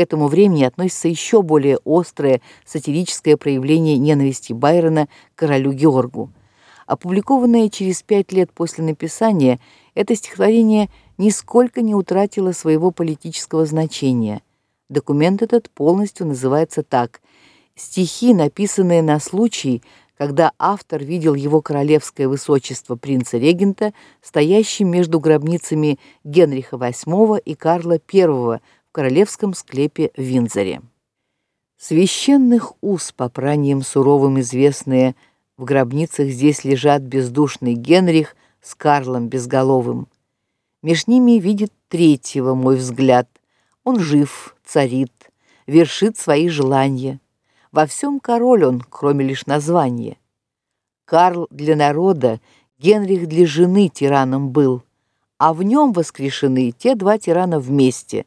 этому времени относится еще более острое сатирическое проявление ненависти Байрона к королю Георгу. Опубликованное через пять лет после написания, это стихотворение нисколько не утратило своего политического значения. Документ этот полностью называется так: Стихи, написанные на случай, когда автор видел его королевское высочество принца-регента стоящим между гробницами Генриха VIII и Карла I в королевском склепе в Виндзоре. Священных уз попранием суровым известные в гробницах здесь лежат бездушный Генрих с Карлом безголовым. Меж ними видит третьего мой взгляд. Он жив, царит, вершит свои желания во всем король он, кроме лишь названия. Карл для народа, Генрих для жены тираном был, а в нем воскрешены те два тирана вместе.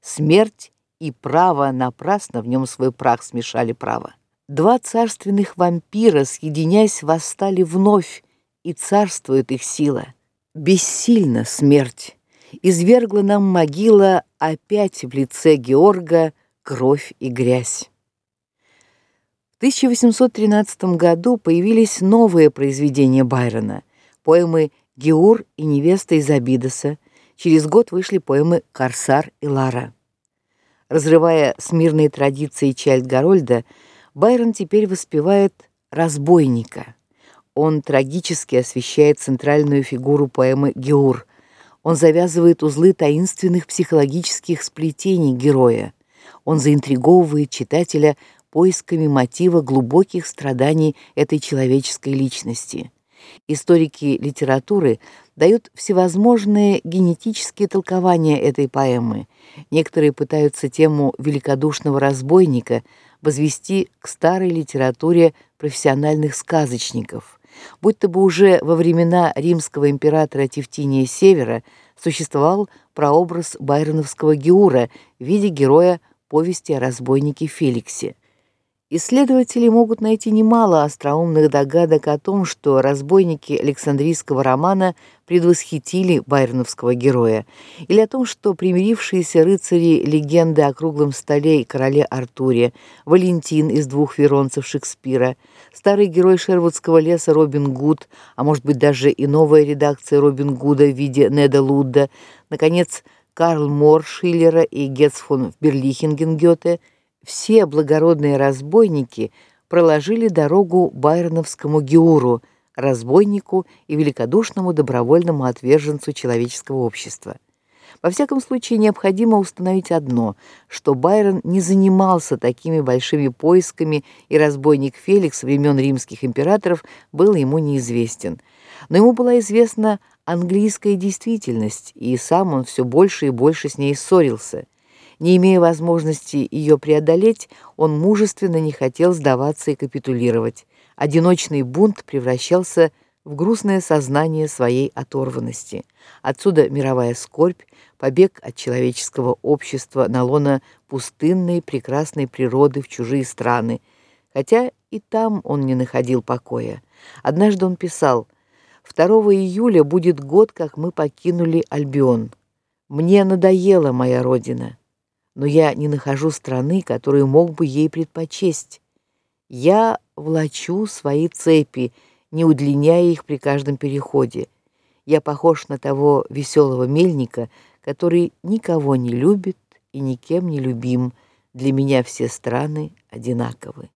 Смерть и право напрасно в нем свой прах смешали право. Два царственных вампира, съединясь, восстали вновь, и царствует их сила. Бессильна смерть. Извергла нам могила опять в лице Георга кровь и грязь. В 1813 году появились новые произведения Байрона: поэмы Геур и невеста из Абидоса. Через год вышли поэмы Корсар и Лара. Разрывая смирные традиции Чайльд-Гарольда, Байрон теперь воспевает разбойника. Он трагически освещает центральную фигуру поэмы Геур. Он завязывает узлы таинственных психологических сплетений героя. Он заинтриговывает читателя поисками мотива глубоких страданий этой человеческой личности. Историки литературы дают всевозможные генетические толкования этой поэмы. Некоторые пытаются тему великодушного разбойника возвести к старой литературе профессиональных сказочников. Будто бы уже во времена римского императора Тевтиния Севера существовал прообраз байроновского Геура в виде героя повести о разбойнике Феликсе. Исследователи могут найти немало остроумных догадок о том, что разбойники Александрийского романа предвосхитили байроновского героя, или о том, что примирившиеся рыцари легенды о круглом столе и короле Артуре, Валентин из двух веронцев Шекспира, старый герой Шервудского леса Робин Гуд, а может быть даже и новая редакция Робин Гуда в виде Неда Лудда, наконец, Карл Мор Шиллера и Гетц фон Берлихинген Гёте – все благородные разбойники проложили дорогу байроновскому Геуру, разбойнику и великодушному добровольному отверженцу человеческого общества. Во всяком случае, необходимо установить одно, что Байрон не занимался такими большими поисками, и разбойник Феликс времен римских императоров был ему неизвестен. Но ему была известна английская действительность, и сам он все больше и больше с ней ссорился. Не имея возможности ее преодолеть, он мужественно не хотел сдаваться и капитулировать. Одиночный бунт превращался в грустное сознание своей оторванности. Отсюда мировая скорбь, побег от человеческого общества на лоно пустынной прекрасной природы в чужие страны. Хотя и там он не находил покоя. Однажды он писал: "2 июля будет год, как мы покинули Альбион. Мне надоела моя родина но я не нахожу страны, которую мог бы ей предпочесть. Я влачу свои цепи, не удлиняя их при каждом переходе. Я похож на того веселого мельника, который никого не любит и никем не любим. Для меня все страны одинаковы.